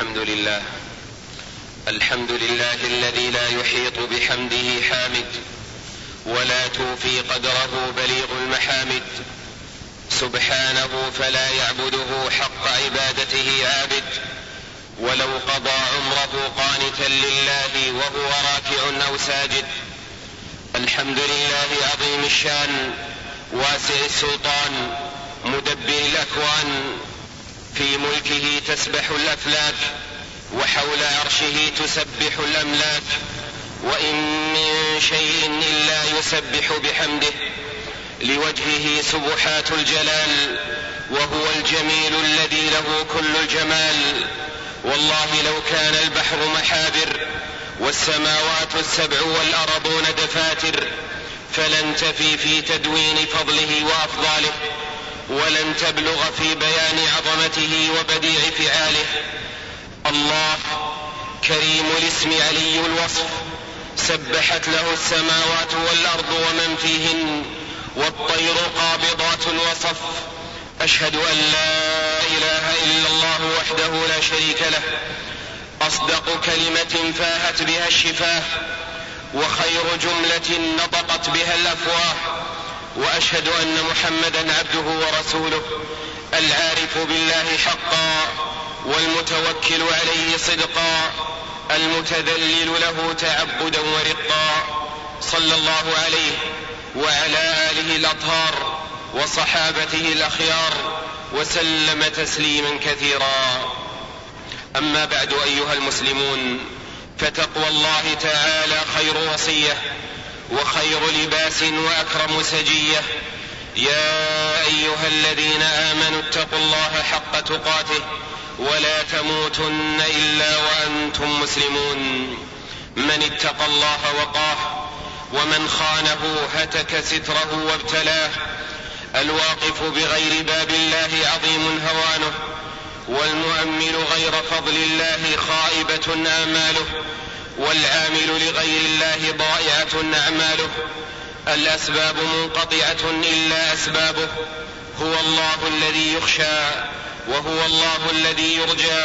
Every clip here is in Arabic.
الحمد لله. الحمد لله الذي لا يحيط بحمده حامد ولا توفي قدره بليغ المحامد. سبحانه فلا يعبده حق عبادته عابد ولو قضى عمره قانتا لله وهو راكع أو ساجد. الحمد لله عظيم الشان واسع السلطان مدبر الأكوان في ملكه تسبح الأفلاك وحول عرشه تسبح الأملاك. وإن من شيء إلا يسبح بحمده لوجهه سبحات الجلال. وهو الجميل الذي له كل الجمال. والله لو كان البحر محابر والسماوات السبع والأرضون دفاتر فلن تفي في تدوين فضله وأفضاله. ولن تبلغ في بيان عظمته وبديع فعاله. الله كريم الاسم علي الوصف. سبحت له السماوات والأرض ومن فيهن والطير قابضات وصف أشهد أن لا إله إلا الله وحده لا شريك له. أصدق كلمة فاهت بها الشفاه وخير جملة نطقت بها الأفواه. وأشهد أن محمدا عبده ورسوله العارف بالله حقا والمتوكل عليه صدقا المتذلل له تعبدا ورقا صلى الله عليه وعلى آله الأطهار وصحابته الأخيار وسلم تسليما كثيرا. أما بعد أيها المسلمون فتقوى الله تعالى خير وصية وخير لباس وأكرم سجية. يا أيها الذين آمنوا اتقوا الله حق تقاته ولا تموتن إلا وأنتم مسلمون. من اتقى الله وقاه ومن خانه هتك ستره وابتلاه. الواقف بغير باب الله عظيم هوانه. والمؤمل غير فضل الله خائبة آماله. والعامل لغير الله ضائعة أعماله. الأسباب منقطعة إلا أسبابه. هو الله الذي يخشى وهو الله الذي يرجى.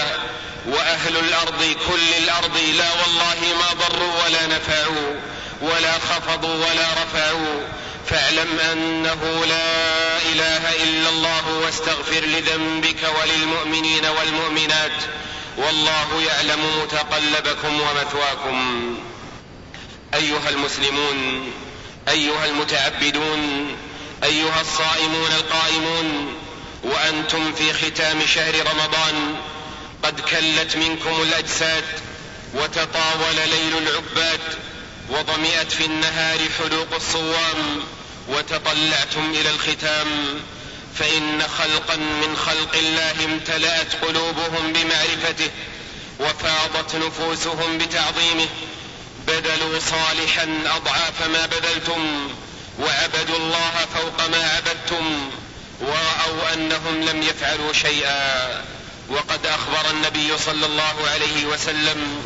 وأهل الأرض كل الأرض لا والله ما ضروا ولا نفعوا ولا خفضوا ولا رفعوا. فاعلم أنه لا إله إلا الله واستغفر لذنبك وللمؤمنين والمؤمنات. والله يعلم متقلبكم ومثواكم. أيها المسلمون أيها المتعبدون أيها الصائمون القائمون وأنتم في ختام شهر رمضان قد كلت منكم الأجساد وتطاول ليل العباد وضمئت في النهار حلوق الصوام وتطلعتم إلى الختام. فإن خلقا من خلق الله امتلأت قلوبهم بمعرفته وفاضت نفوسهم بتعظيمه بذلوا صالحا أضعاف ما بذلتم وعبدوا الله فوق ما عبدتم ورأوا أنهم لم يفعلوا شيئا. وقد أخبر النبي صلى الله عليه وسلم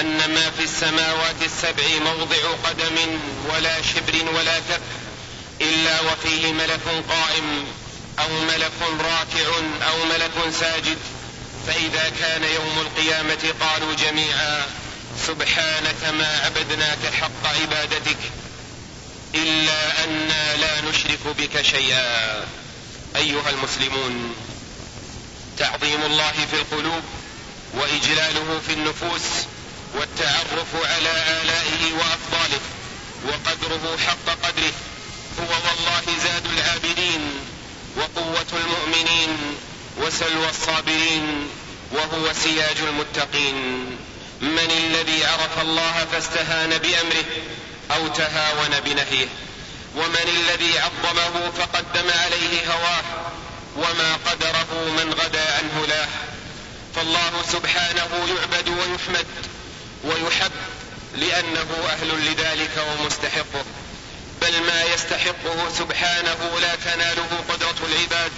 أن ما في السماوات السبع موضع قدم ولا شبر ولا كف إلا وفيه ملك قائم. أو ملك راكع أو ملك ساجد فإذا كان يوم القيامة قالوا جميعا سبحانك ما عبدناك حق عبادتك إلا أنا لا نشرك بك شيئا. أيها المسلمون تعظيم الله في القلوب وإجلاله في النفوس والتعرف على آلائه وأفضاله وقدره حق قدره هو والله زاد العابدين. وقوة المؤمنين وسلوى الصابرين وهو سياج المتقين. من الذي عرف الله فاستهان بأمره أو تهاون بنهيه. ومن الذي عظمه فقدم عليه هواه. وما قدره من غدا عنه لاه. فالله سبحانه يعبد ويحمد ويحب لأنه أهل لذلك ومستحقه. بل ما يستحقه سبحانه لا تناله قدرة العباد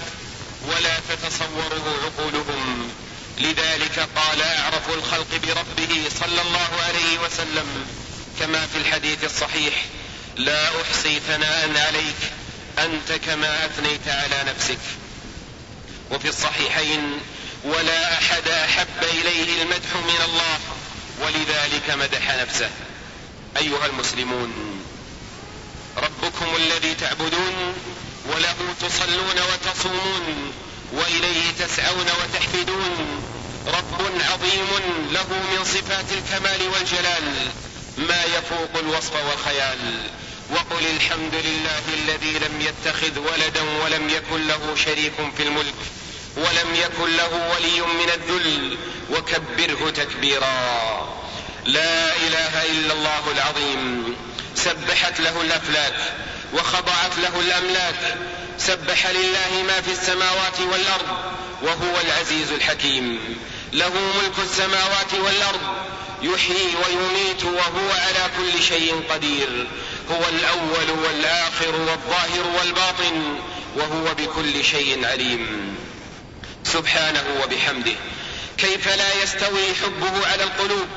ولا تتصوره عقولهم. لذلك قال أعرف الخلق بربه صلى الله عليه وسلم كما في الحديث الصحيح لا أحصي ثناء عليك أنت كما أثنيت على نفسك. وفي الصحيحين ولا أحب إليه المسجد المدح من الله ولذلك مدح نفسه. أيها المسلمون. ربكم الذي تعبدون وله تصلون وتصومون وإليه تسعون وتحفدون. رب عظيم له من صفات الكمال والجلال ما يفوق الوصف والخيال. وقل الحمد لله الذي لم يتخذ ولدا ولم يكن له شريك في الملك ولم يكن له ولي من الذل. وكبره تكبيرا. لا إله إلا الله العظيم. سبحت له الأفلاك وخضعت له الأملاك. سبح لله ما في السماوات والأرض وهو العزيز الحكيم. له ملك السماوات والأرض. يحيي ويميت وهو على كل شيء قدير. هو الأول والآخر والظاهر والباطن وهو بكل شيء عليم. سبحانه وبحمده. كيف لا يستوي حبه على القلوب؟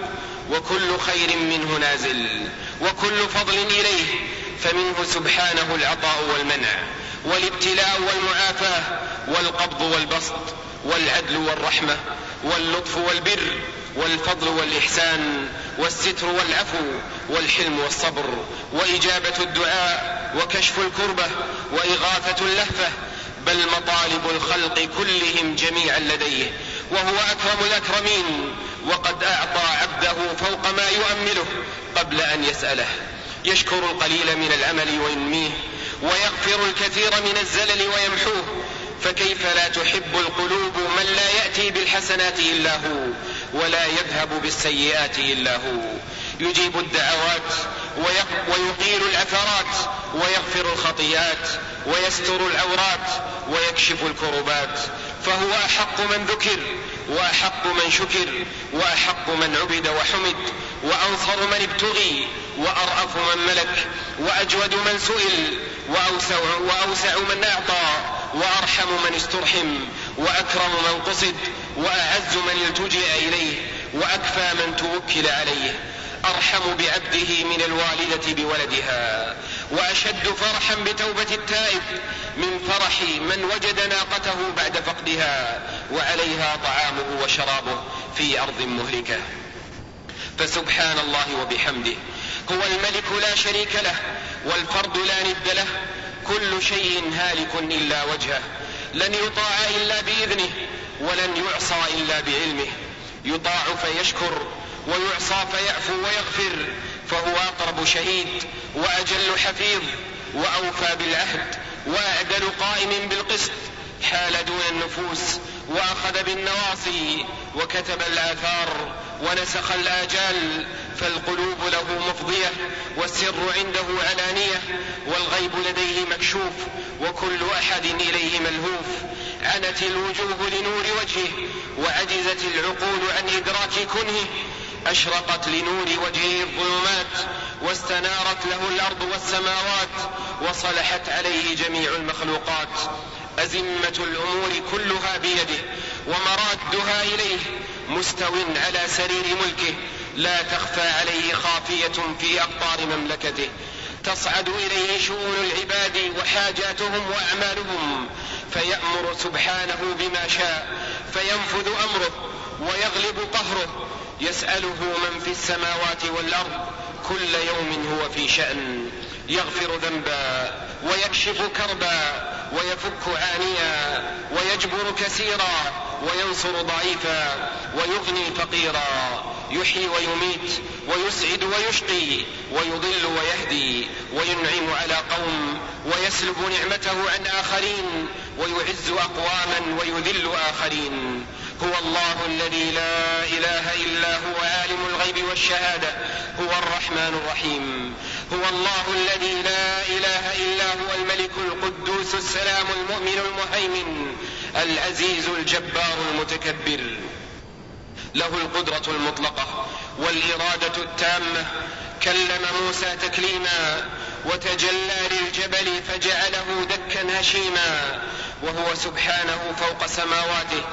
وكل خير منه نازل وكل فضل إليه فمنه سبحانه العطاء والمنع والابتلاء والمعافاة والقبض والبسط والعدل والرحمة واللطف والبر والفضل والإحسان والستر والعفو والحلم والصبر وإجابة الدعاء وكشف الكربة وإغاثة اللهفة بل مطالب الخلق كلهم جميعا لديه وهو أكرم الأكرمين وقد أعطى عبده فوق ما يؤمله قبل أن يسأله. يشكر القليل من العمل وينميه ويغفر الكثير من الزلل ويمحوه. فكيف لا تحب القلوب من لا يأتي بالحسنات إلا هو ولا يذهب بالسيئات إلا هو. يجيب الدعوات ويقيل الأثرات ويغفر الخطيئات ويستر العورات ويكشف الكربات. فهو أحق من ذكر وأحق من شكر وأحق من عبد وحمد وأنصر من ابتغي وأرأف من ملك وأجود من سئل وأوسع, وأوسع من أعطى وأرحم من استرحم وأكرم من قصد وأعز من التجئ إليه وأكفى من توكل عليه أرحم بعبده من الوالدة بولدها. وأشد فرحا بتوبة التائب من فرح من وجد ناقته بعد فقدها وعليها طعامه وشرابه في أرض مهلكة. فسبحان الله وبحمده. هو الملك لا شريك له والفرد لا ند له. كل شيء هالك إلا وجهه. لن يطاع إلا بإذنه ولن يعصى إلا بعلمه. يطاع فيشكر ويعصى فيعفو ويغفر. فهو شهيد وأجل حفيظ وأوفى بالعهد وأعدل قائم بالقسط حال دون النفوس وأخذ بالنواصي وكتب الآثار ونسخ الآجال فالقلوب له مفضية والسر عنده علانيه والغيب لديه مكشوف وكل أحد إليه ملهوف عنت الوجوه لنور وجهه وعجزت العقول عن إدراك كنهه أشرقت لنور وجهه الظلمات واستنارت له الأرض والسماوات وصلحت عليه جميع المخلوقات. أزمة الأمور كلها بيده ومرادها إليه مستو على سرير ملكه. لا تخفى عليه خافية في أقطار مملكته. تصعد إليه شؤون العباد وحاجاتهم وأعمالهم. فيأمر سبحانه بما شاء. فينفذ أمره ويغلب قهره. يسأله من في السماوات والأرض كل يوم هو في شأن يغفر ذنبا ويكشف كربا ويفك عانيا ويجبر كثيرا وينصر ضعيفا ويغني فقيرا يحيي ويميت ويسعد ويشقي ويضل ويهدي وينعم على قوم ويسلب نعمته عن آخرين ويعز أقواما ويذل آخرين. هو الله الذي لا إله إلا هو عالم الغيب والشهادة. هو الرحمن الرحيم. هو الله الذي لا إله إلا هو الملك القدوس السلام المؤمن المهيمن العزيز الجبار المتكبر. له القدرة المطلقة والإرادة التامة. كلم موسى تكليما وتجلى للجبل فجعله دكا هشيما. وهو سبحانه فوق سماواته.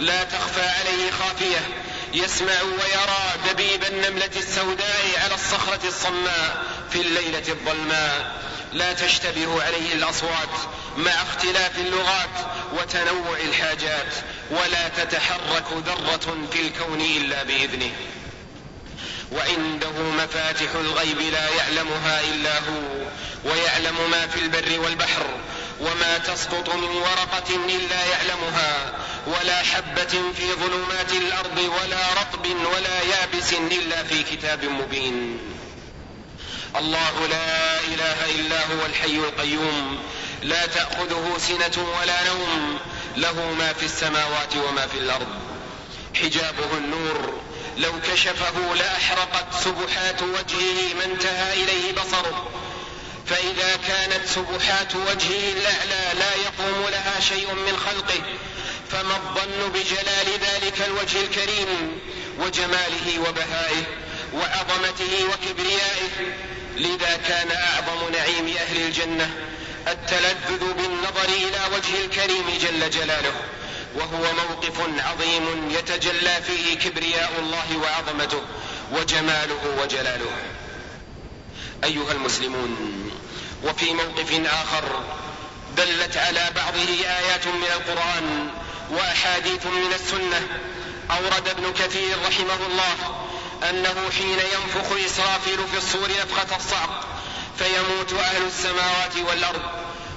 لا تخفى عليه خافية. يسمع ويرى دبيب النملة السوداء على الصخرة الصماء في الليلة الظلماء. لا تشتبه عليه الأصوات مع اختلاف اللغات. وتنوع الحاجات ولا تتحرك ذرة في الكون إلا بإذنه. وعنده مفاتح الغيب لا يعلمها إلا هو ويعلم ما في البر والبحر وما تسقط من ورقة إلا يعلمها ولا حبة في ظلمات الأرض ولا رطب ولا يابس إلا في كتاب مبين. الله لا إله إلا هو الحي القيوم لا تأخذه سنة ولا نوم. له ما في السماوات وما في الأرض. حجابه النور. لو كشفه لاحرقت سبحات وجهه ما انتهى إليه بصره. فإذا كانت سبحات وجهه الأعلى لا يقوم لها شيء من خلقه. فما الظن بجلال ذلك الوجه الكريم وجماله وبهائه وعظمته وكبريائه. لذا كان أعظم نعيم أهل الجنة التلذذ بالنظر إلى وجه الكريم جل جلاله وهو موقف عظيم يتجلى فيه كبرياء الله وعظمته وجماله وجلاله. أيها المسلمون وفي موقف آخر دلت على بعضه آيات من القرآن وأحاديث من السنة. أورد ابن كثير رحمه الله أنه حين ينفخ إسرافيل في الصور نفخه الصعق فيموت أهل السماوات والأرض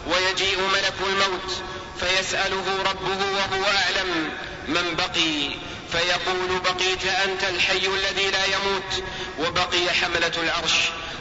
ويجيء ملك الموت فيسأله ربه وهو أعلم من بقي. فيقول بقيت أنت الحي الذي لا يموت وبقي حملة العرش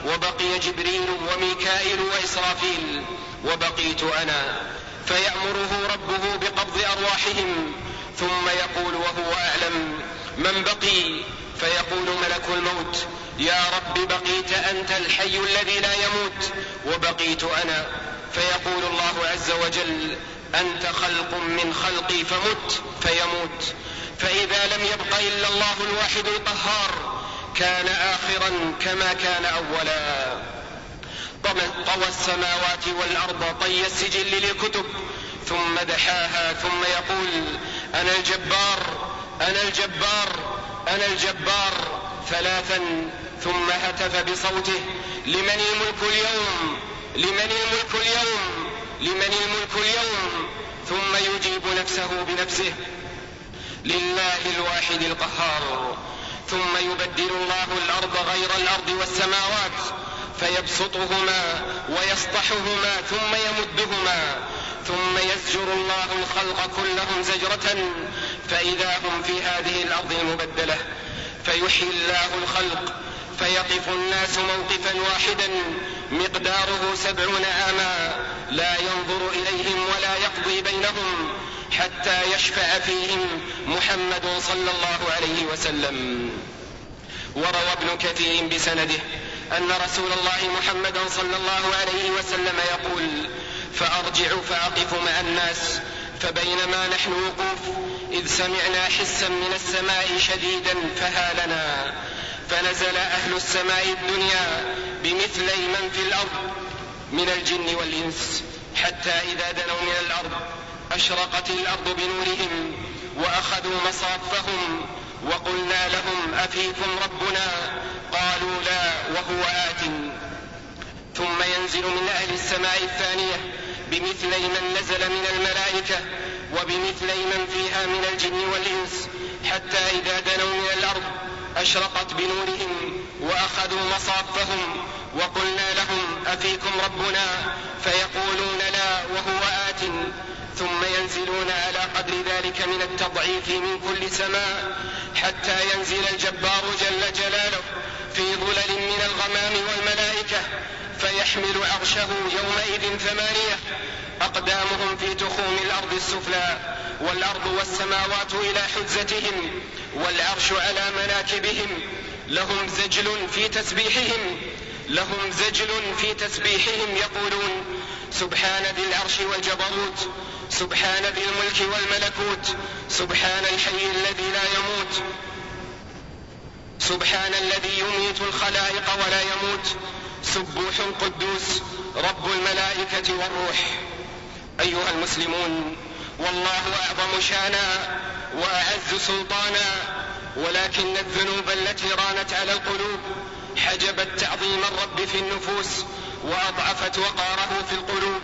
وبقي جبريل وميكائيل وإسرافيل وبقيت أنا. فيأمره ربه بقبض أرواحهم ثم يقول وهو أعلم من بقي. فيقول ملك الموت يا رب بقيت أنت الحي الذي لا يموت وبقيت أنا فيقول الله عز وجل أنت خلق من خلقي فمت فيموت. فإذا لم يبق إلا الله الواحد القهار كان آخرا كما كان أولا. طوى السماوات والأرض طي السجل للكتب ثم دحاها ثم يقول أنا الجبار أنا الجبار أنا الجبار. ثلاثا ثم هتف بصوته لمن الملك اليوم؟ لمن الملك اليوم؟ لمن الملك اليوم؟ ثم يجيب نفسه بنفسه. لله الواحد القهار. ثم يبدل الله الأرض غير الأرض والسماوات فيبسطهما ويسطحهما ثم يمدهما. ثم يزجر الله الخلق كلهم زجرة فإذا هم في هذه الأرض المبدلة فيحيي الله الخلق فيقف الناس موقفا واحدا مقداره سبعون عاما. لا ينظر إليهم ولا يقضي بينهم حتى يشفع فيهم محمد صلى الله عليه وسلم. وروى ابن كثير بسنده أن رسول الله محمدا صلى الله عليه وسلم يقول فأرجع فأقف مع الناس فبينما نحن وقوف إذ سمعنا حسا من السماء شديدا فهالنا. فنزل أهل السماء الدنيا بمثلي من في الأرض من الجن والإنس حتى إذا دنوا من الأرض أشرقت الأرض بنورهم وأخذوا مصافهم وقلنا لهم أفيكم ربنا قالوا لا وهو آت ثم ينزل من أهل السماء الثانية بمثلي من نزل من الملائكة وبمثلي من فيها من الجن والإنس حتى إذا دنوا من الأرض أشرقت بنورهم وأخذوا مصافهم وقلنا لهم أفيكم ربنا فيقولون لا وهو آت ثم ينزلون على قدر ذلك من التضعيف من كل سماء حتى ينزل الجبار جل جلاله في ظلل من الغمام والملائكة فيحمل عرشه يومئذ ثمانية. أقدامهم في تخوم الأرض السفلى والأرض والسماوات إلى حجزتهم والعرش على مناكبهم. لهم زجل في تسبيحهم لهم زجل في تسبيحهم يقولون سبحان ذي العرش والجبروت سبحان ذي الملك والملكوت سبحان الحي الذي لا يموت سبحان الذي يميت الخلائق ولا يموت سبوح قدوس رب الملائكة والروح. أيها المسلمون والله أعظم شأنا وأعز سلطانا ولكن الذنوب التي رانت على القلوب حجبت تعظيم الرب في النفوس وأضعفت وقاره في القلوب.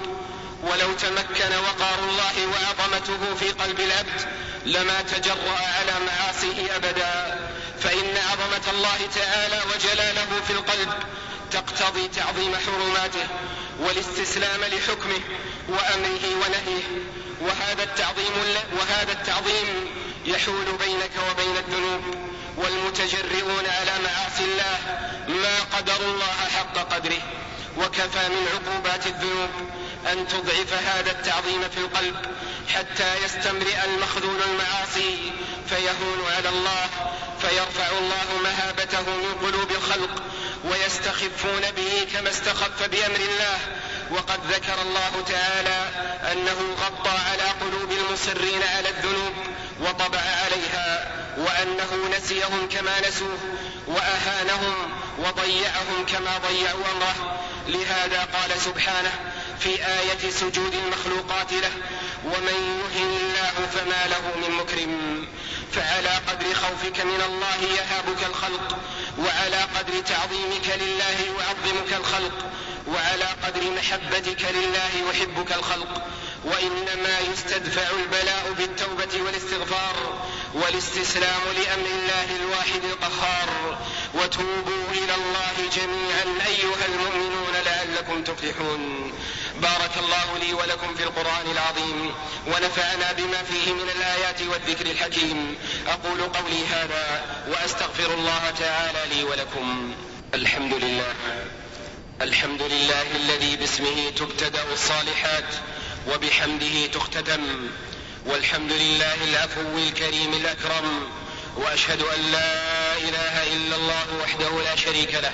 ولو تمكن وقار الله وعظمته في قلب العبد لما تجرأ على معاصيه أبدا فإن عظمة الله تعالى وجلاله في القلب تقتضي تعظيم حرماته والاستسلام لحكمه وأمره ونهيه. وهذا التعظيم وهذا التعظيم يحول بينك وبين الذنوب والمتجرئون على معاصي الله ما قدروا الله حق قدره. وكفى من عقوبات الذنوب أن تضعف هذا التعظيم في القلب حتى يستمرئ المخذول المعاصي فيهون على الله فيرفع الله مهابته من قلوب الخلق ويستخفون به كما استخف بأمر الله. وقد ذكر الله تعالى أنه غطى على قلوب المصرين على الذنوب وطبع عليها وأنه نسيهم كما نسوه وأهانهم وضيعهم كما ضيعوا أمره. لهذا قال سبحانه في آية سجود المخلوقات له ومن يهن الله فما له من مكرم. فعلى قدر خوفك من الله يهابك الخلق وعلى قدر تعظيمك لله يعظمك الخلق وعلى قدر محبتك لله يحبك الخلق. وإنما يستدفع البلاء بالتوبة والاستغفار. والاستسلام لأمر الله الواحد القهار. وتوبوا إلى الله جميعا أيها المؤمنون لعلكم تفلحون. بارك الله لي ولكم في القرآن العظيم. ونفعنا بما فيه من الآيات والذكر الحكيم. أقول قولي هذا وأستغفر الله تعالى لي ولكم. الحمد لله. الحمد لله الذي باسمه تبتدأ الصالحات وبحمده تختتم. والحمد لله العفو الكريم الأكرم وأشهد أن لا إله إلا الله وحده لا شريك له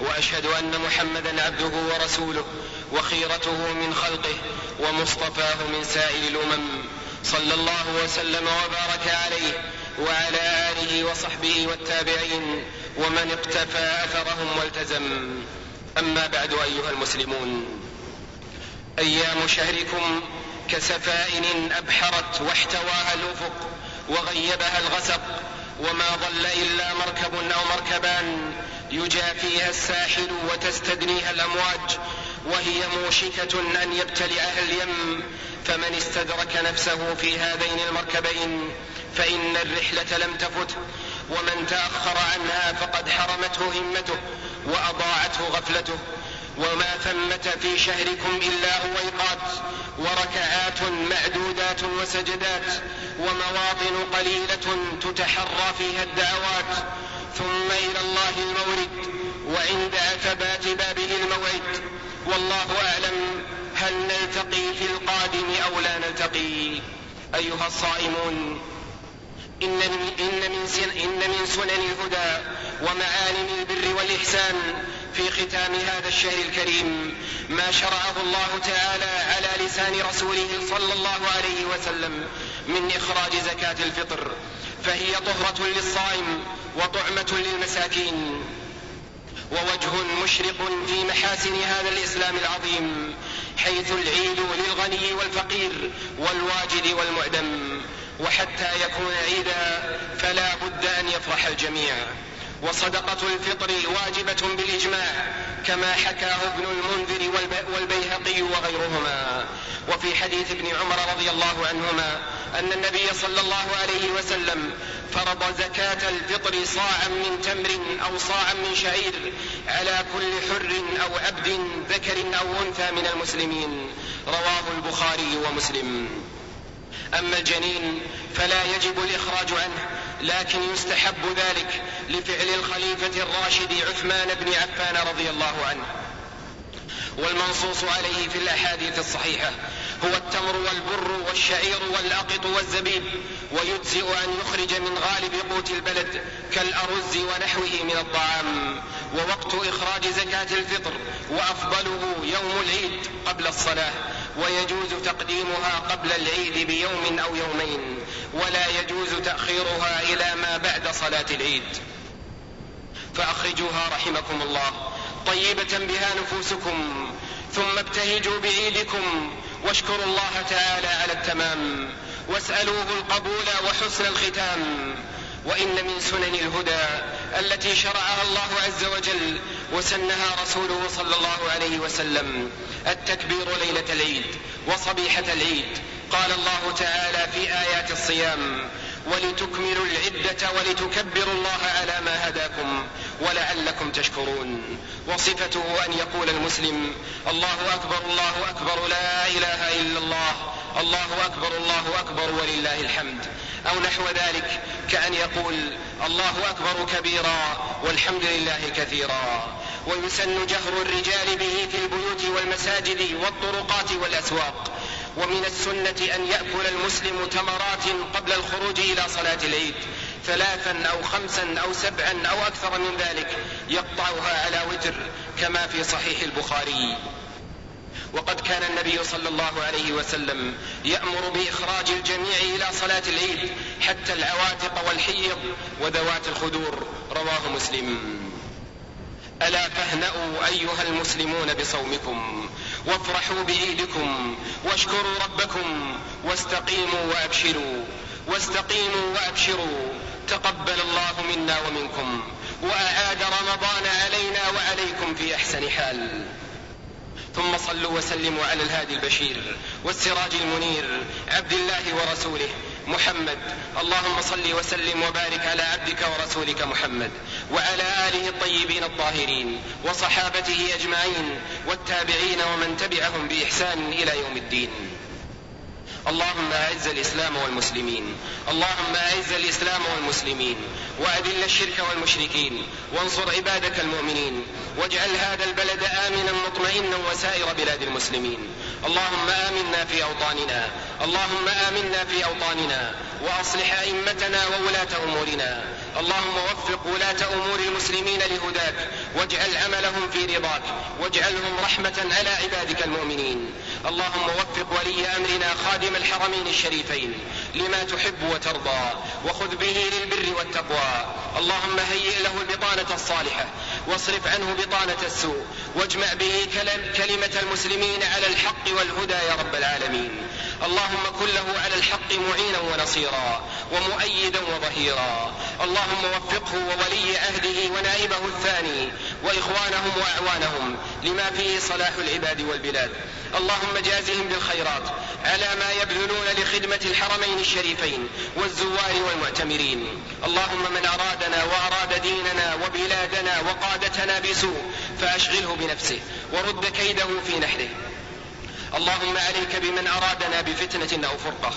وأشهد أن محمدا عبده ورسوله وخيرته من خلقه ومصطفاه من سائر الأمم. صلى الله وسلم وبارك عليه وعلى آله وصحبه والتابعين ومن اقتفى أثرهم والتزم. أما بعد أيها المسلمون أيام شهركم كسفائن أبحرت واحتواها الأفق وغيبها الغسق وما ظل إلا مركب أو مركبان يجافيها الساحل وتستدنيها الأمواج وهي موشكة أن يبتلعها اليم فمن استدرك نفسه في هذين المركبين فإن الرحلة لم تفته ومن تأخر عنها فقد حرمته همته وأضاعته غفلته وما ثمة في شهركم إلا هويقات وركعات معدودات وسجدات ومواطن قليلة تتحرى فيها الدعوات ثم إلى الله المورد وعند عتبات بابه الموعد. والله أعلم هل نلتقي في القادم أو لا نلتقي. أيها الصائمون إن من, إن من, سن إن من سنن الهدى ومعالم البر والإحسان في ختام هذا الشهر الكريم ما شرعه الله تعالى على لسان رسوله صلى الله عليه وسلم من إخراج زكاة الفطر فهي طهرة للصائم وطعمة للمساكين ووجه مشرق في محاسن هذا الإسلام العظيم حيث العيد للغني والفقير والواجد والمعدم وحتى يكون عيدا فلا بد أن يفرح الجميع. وصدقة الفطر واجبة بالإجماع كما حكاه ابن المنذر والبيهقي وغيرهما. وفي حديث ابن عمر رضي الله عنهما أن النبي صلى الله عليه وسلم فرض زكاة الفطر صاعا من تمر أو صاعا من شعير على كل حر أو عبد ذكر أو أنثى من المسلمين. رواه البخاري ومسلم. أما الجنين فلا يجب الإخراج عنه لكن يستحب ذلك لفعل الخليفة الراشد عثمان بن عفان رضي الله عنه. والمنصوص عليه في الأحاديث الصحيحة. هو التمر والبر والشعير والأقط والزبيب ويجزئ أن يخرج من غالب قوت البلد كالأرز ونحوه من الطعام. ووقت إخراج زكاة الفطر وأفضله يوم العيد قبل الصلاة ويجوز تقديمها قبل العيد بيوم أو يومين ولا يجوز تأخيرها إلى ما بعد صلاة العيد. فأخرجوها رحمكم الله. طيبة بها نفوسكم ثم ابتهجوا بعيدكم واشكروا الله تعالى على التمام واسألوه القبول وحسن الختام. وإن من سنن الهدى التي شرعها الله عز وجل وسنها رسوله صلى الله عليه وسلم التكبير ليلة العيد وصبيحة العيد. قال الله تعالى في آيات الصيام ولتكملوا العدة ولتكبروا الله على ما هداكم ولعلكم تشكرون. وصفته أن يقول المسلم الله أكبر الله أكبر لا إله إلا الله الله أكبر الله أكبر ولله الحمد. أو نحو ذلك كأن يقول الله أكبر كبيرا والحمد لله كثيرا. ويسن جهر الرجال به في البيوت والمساجد والطرقات والأسواق. ومن السنة أن يأكل المسلم تمرات قبل الخروج إلى صلاة العيد ثلاثا أو خمسا أو سبعا أو أكثر من ذلك يقطعها على وتر كما في صحيح البخاري. وقد كان النبي صلى الله عليه وسلم يأمر بإخراج الجميع إلى صلاة العيد حتى العواتق والحيض وذوات الخدور. رواه مسلم. ألا فاهنأوا أيها المسلمون بصومكم. وافرحوا بعيدكم واشكروا ربكم واستقيموا وأبشروا واستقيموا وأبشروا. تقبل الله منا ومنكم وأعاد رمضان علينا وعليكم في أحسن حال. ثم صلوا وسلموا على الهادي البشير والسراج المنير عبد الله ورسوله محمد. اللهم صل وسلم وبارك على عبدك ورسولك محمد. وعلى آله الطيبين الطاهرين وصحابته أجمعين والتابعين ومن تبعهم بإحسان إلى يوم الدين. اللهم أعز الإسلام والمسلمين. اللهم أعز الإسلام والمسلمين. وأذل الشرك والمشركين. وانصر عبادك المؤمنين. واجعل هذا البلد آمنا مطمئنا وسائر بلاد المسلمين. اللهم آمنا في أوطاننا. اللهم آمنا في أوطاننا. وأصلح أئمتنا وولاة أمورنا. اللهم وفق ولاة أمور المسلمين لهداك واجعل عملهم في رضاك واجعلهم رحمة على عبادك المؤمنين. اللهم وفق ولي أمرنا خادم الحرمين الشريفين لما تحب وترضى وخذ به للبر والتقوى. اللهم هيئ له البطانة الصالحة واصرف عنه بطانة السوء واجمع به كلمة المسلمين على الحق والهدى يا رب العالمين. اللهم كن له على الحق معينا ونصيرا ومؤيدا وظهيرا. اللهم وفقه وولي عهده ونائبه الثاني وإخوانهم وأعوانهم لما فيه صلاح العباد والبلاد. اللهم جازهم بالخيرات على ما يبذلون لخدمة الحرمين الشريفين والزوار والمعتمرين. اللهم من أرادنا وأراد ديننا وبلادنا وقادتنا بسوء فأشغله بنفسه ورد كيده في نحره. اللهم عليك بمن أرادنا بفتنة أو فرقة.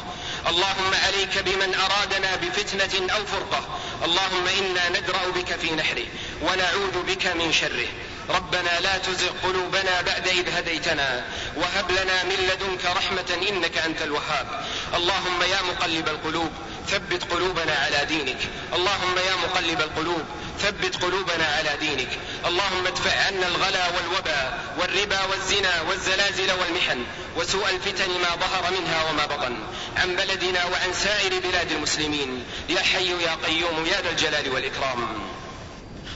اللهم عليك بمن أرادنا بفتنة أو فرقة. اللهم إنا ندرأ بك في نحره ونعوذ بك من شره. ربنا لا تزغ قلوبنا بعد إذ هديتنا. وهب لنا من لدنك رحمة إنك أنت الوهاب. اللهم يا مقلب القلوب ثبت قلوبنا على دينك. اللهم يا مقلب القلوب ثبت قلوبنا على دينك. اللهم ادفع عنا الغلا والوبا والربا والزنا والزلازل والمحن وسوء الفتن ما ظهر منها وما بطن. عن بلدنا وعن سائر بلاد المسلمين. يا حي يا قيوم يا ذا الجلال والإكرام.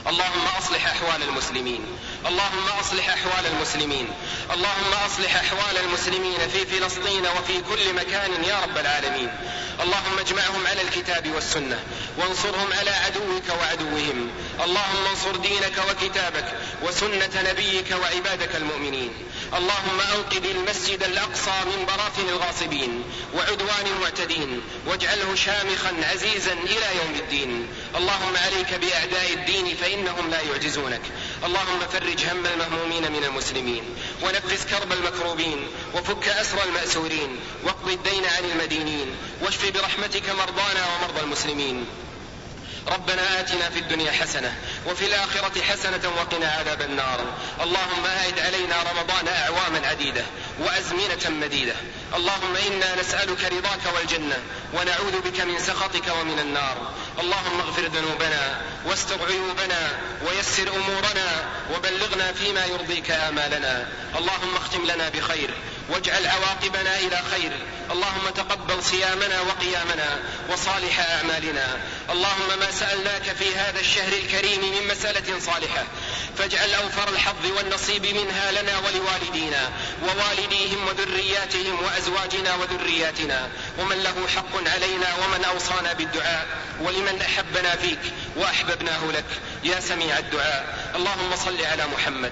اللهم أصلح أحوال المسلمين. اللهم أصلح أحوال المسلمين. اللهم أصلح أحوال المسلمين في فلسطين وفي كل مكان يا رب العالمين. اللهم اجمعهم على الكتاب والسنة. وانصرهم على عدوك وعدوهم. اللهم انصر دينك وكتابك وسنة نبيك وعبادك المؤمنين. اللهم أنقذ المسجد الأقصى من براثن الغاصبين وعدوان المعتدين واجعله شامخا عزيزا إلى يوم الدين. اللهم عليك بأعداء الدين فإنهم لا يعجزونك. اللهم فرج هم المهمومين من المسلمين ونفس كرب المكروبين وفك أسر المأسورين واقض الدين عن المدينين واشف برحمتك مرضانا ومرضى المسلمين. ربنا آتنا في الدنيا حسنة وفي الآخرة حسنة وقنا عذاب النار. اللهم أعد علينا رمضان أعواما عديدة وأزمنة مديدة. اللهم إنا نسألك رضاك والجنة ونعوذ بك من سخطك ومن النار. اللهم اغفر ذنوبنا واستر عيوبنا ويسر أمورنا وبلغنا فيما يرضيك آمالنا. اللهم اختم لنا بخير. واجعل عواقبنا إلى خير. اللهم تقبل صيامنا وقيامنا وصالح أعمالنا. اللهم ما سألناك في هذا الشهر الكريم من مسألة صالحة. فاجعل أوفر الحظ والنصيب منها لنا ولوالدينا ووالديهم وذرياتهم وأزواجنا وذرياتنا. ومن له حق علينا ومن أوصانا بالدعاء. ولمن أحبنا فيك وأحببناه لك. يا سميع الدعاء. اللهم صل على محمد.